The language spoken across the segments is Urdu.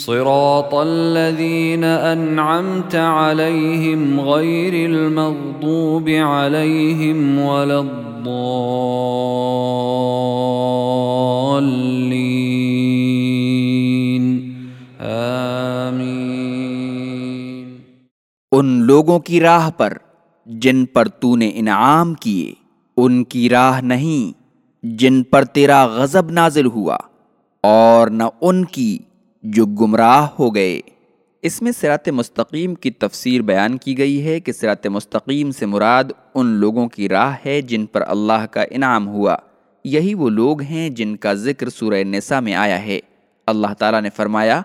صراط الذين أنعمت عليهم غير المغضوب عليهم ولا الضالين. آمين. ان لوگوں کی راہ پر جن پر تو نے انعام کیے، ان کی راہ نہیں، جن پر تیرا غضب نازل ہوا، اور نہ ان کی جو گمراہ ہو گئے۔ اس میں سرات مستقیم کی تفسیر بیان کی گئی ہے کہ سرات مستقیم سے مراد ان لوگوں کی راہ ہے جن پر اللہ کا انعام ہوا۔ یہی وہ لوگ ہیں جن کا ذکر سورہ نساء میں آیا ہے۔ اللہ تعالیٰ نے فرمایا،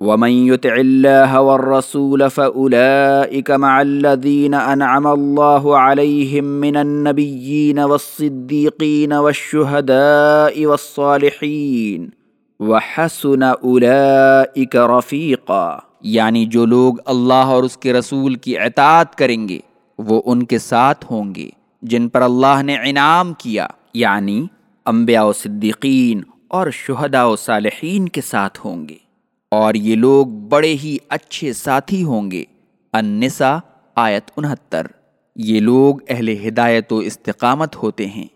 وَمَن يُطِعِ اللَّهَ وَالرَّسُولَ فَأُولَئِكَ مَعَ الَّذِينَ أَنْعَمَ اللَّهُ عَلَيْهِم مِّنَ النَّبِيِّينَ وَالصِّدِّيقِينَ وَالشُّهَدَاءِ وَالصَّالِحِينَ وَحَسُنَ أُولَئِكَ رَفِيقًا۔ یعنی جو لوگ اللہ اور اس کے رسول کی اطاعت کریں گے، وہ ان کے ساتھ ہوں گے، جن پر اللہ نے انعام کیا یعنی انبیاء و صدیقین اور شہداء و صالحین کے ساتھ ہوں گے۔ اور یہ لوگ بڑے ہی اچھے ساتھی ہوں گے۔ النساء، آیت انہتر۔ یہ لوگ اہل ہدایت و استقامت ہوتے ہیں۔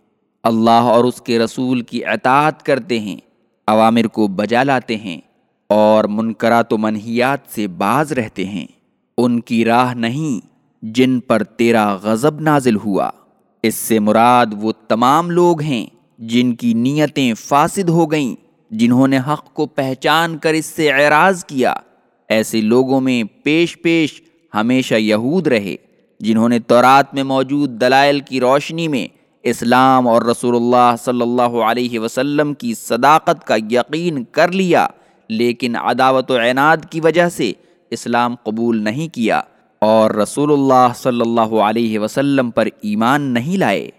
اللہ اور اس کے رسول کی اطاعت کرتے ہیں۔ عوامر کو بجا لاتے ہیں اور منکرات و منحیات سے باز رہتے ہیں۔ ان کی راہ نہیں جن پر تیرا غضب نازل ہوا۔ اس سے مراد وہ تمام لوگ ہیں جن کی نیتیں فاسد ہو گئیں، جنہوں نے حق کو پہچان کر اس سے اعراض کیا۔ ایسے لوگوں میں پیش پیش ہمیشہ یہود رہے، جنہوں نے تورات میں موجود دلائل کی روشنی میں اسلام اور رسول اللہ صلی اللہ علیہ وسلم کی صداقت کا یقین کر لیا، لیکن عداوت و عناد کی وجہ سے اسلام قبول نہیں کیا اور رسول اللہ صلی اللہ علیہ وسلم پر ایمان نہیں لائے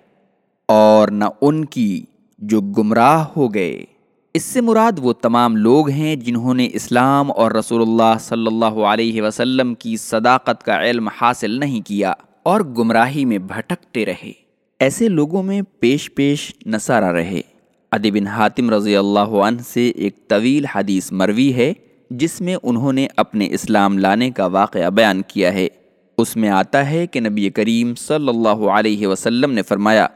اور نہ ان کی جو گمراہ ہو گئے۔ اس سے مراد وہ تمام لوگ ہیں جنہوں نے اسلام اور رسول اللہ صلی اللہ علیہ وسلم کی صداقت کا علم حاصل نہیں کیا اور گمراہی میں بھٹکتے رہے۔ ایسے لوگوں میں پیش پیش نصارہ رہے۔ ادی بن حاتم رضی اللہ عنہ سے ایک طویل حدیث مروی ہے، جس میں انہوں نے اپنے اسلام لانے کا واقعہ بیان کیا ہے۔ اس میں آتا ہے کہ نبی کریم صلی اللہ علیہ وسلم نے فرمایا،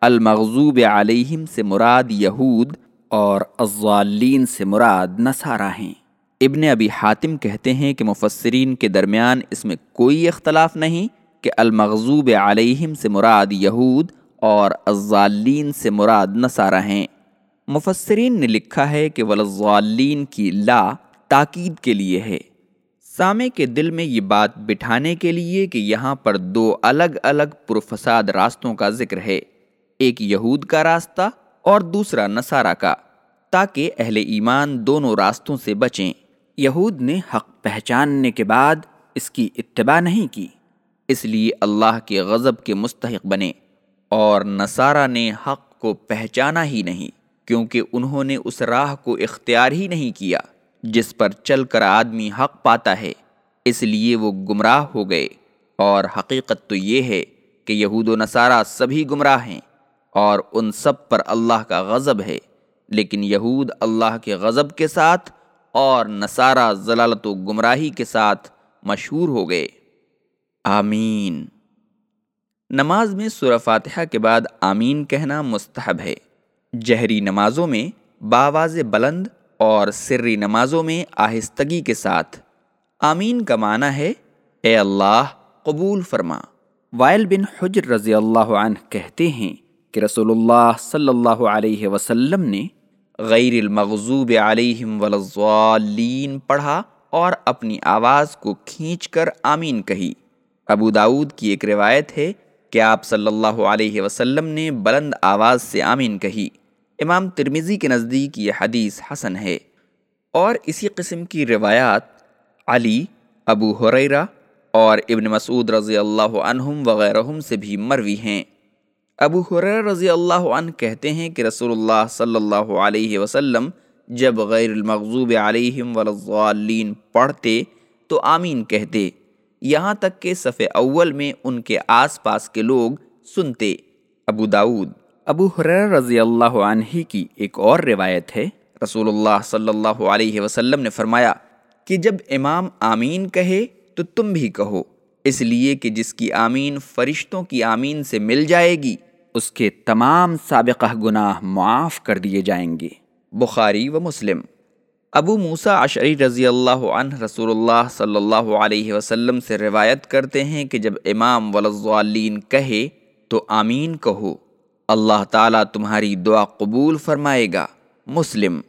المغضوب علیہم سے مراد یہود اور الضالین سے مراد نصارہ ہیں۔ ابن ابی حاتم کہتے ہیں کہ مفسرین کے درمیان اس میں کوئی اختلاف نہیں کہ المغضوب علیہم سے مراد یہود اور الضالین سے مراد نصارہ ہیں۔ مفسرین نے لکھا ہے کہ ولضالین کی لا تاکید کے لیے ہے۔ سامے کے دل میں یہ بات بٹھانے کے لیے کہ یہاں پر دو الگ الگ پرفساد راستوں کا ذکر ہے۔ ایک یہود کا راستہ اور دوسرا نصارہ کا۔ تاکہ اہل ایمان دونوں راستوں سے بچیں۔ یہود نے حق پہچاننے کے بعد اس کی اتباع نہیں کی۔ اس لیے اللہ کے غضب کے مستحق بنے۔ اور نصارہ نے حق کو پہچانا ہی نہیں کیونکہ انہوں نے اس راہ کو اختیار ہی نہیں کیا جس پر چل کر آدمی حق پاتا ہے، اس لیے وہ گمراہ ہو گئے۔ اور حقیقت تو یہ ہے کہ یہود و نصارہ سبھی گمراہ ہیں اور ان سب پر اللہ کا غضب ہے۔ لیکن یہود اللہ کے غضب کے ساتھ اور نصارہ ضلالت و گمراہی کے ساتھ مشہور ہو گئے۔ آمین۔ نماز میں سورہ فاتحہ کے بعد آمین کہنا مستحب ہے۔ جہری نمازوں میں باواز بلند اور سری نمازوں میں آہستگی کے ساتھ۔ آمین کا معنی ہے، اے اللہ، قبول فرما۔ وائل بن حجر رضی اللہ عنہ کہتے ہیں کہ رسول اللہ صلی اللہ علیہ وسلم نے غیر المغضوب علیہم ولضالین پڑھا اور اپنی آواز کو کھینچ کر آمین کہی۔ ابو داود کی ایک روایت ہے کہ آپ صلی اللہ علیہ وسلم نے بلند آواز سے آمین کہی۔ امام ترمیزی کے نزدیک یہ حدیث حسن ہے۔ اور اسی قسم کی روایات علی، ابو حریرہ اور ابن مسعود رضی اللہ عنہم وغیرہم سے بھی مروی ہیں۔ ابو حریر رضی اللہ عنہ کہتے ہیں کہ رسول اللہ صلی اللہ علیہ وسلم جب غیر المغضوب علیہم والضالین پڑھتے تو آمین کہتے۔ یہاں تک کہ صفحے اول میں ان کے آس پاس کے لوگ سنتے۔ ابو داود ابو حریر رضی اللہ عنہ کی ایک اور روایت ہے۔ رسول اللہ صلی اللہ علیہ وسلم نے فرمایا کہ جب امام آمین کہے تو تم بھی کہو اس لیے کہ جس کی آمین فرشتوں کی آمین سے مل جائے گی اس کے تمام سابقہ گناہ معاف کر دیے جائیں گے۔ بخاری و مسلم۔ ابو موسا عشری رضی اللہ عنہ رسول اللہ صلی اللہ علیہ وسلم سے روایت کرتے ہیں کہ جب امام ولزالین کہے تو آمین کہو، اللہ تعالیٰ تمہاری دعا قبول فرمائے گا۔ مسلم،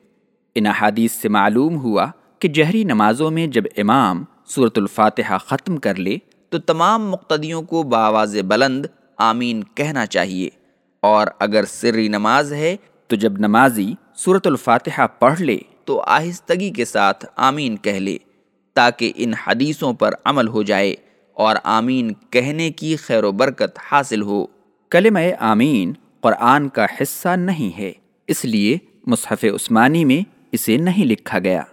ان احادیث سے معلوم ہوا کہ جہری نمازوں میں جب امام صورت الفاتحہ ختم کر لے تو تمام مقتدیوں کو باواز بلند آمین کہنا چاہیے۔ اور اگر سری نماز ہے تو جب نمازی صورت الفاتحہ پڑھ لے تو آہستگی کے ساتھ آمین کہہ لے، تاکہ ان حدیثوں پر عمل ہو جائے اور آمین کہنے کی خیر و برکت حاصل ہو۔ کلمہ آمین قرآن کا حصہ نہیں ہے، اس لیے مصحف عثمانی میں اسے نہیں لکھا گیا۔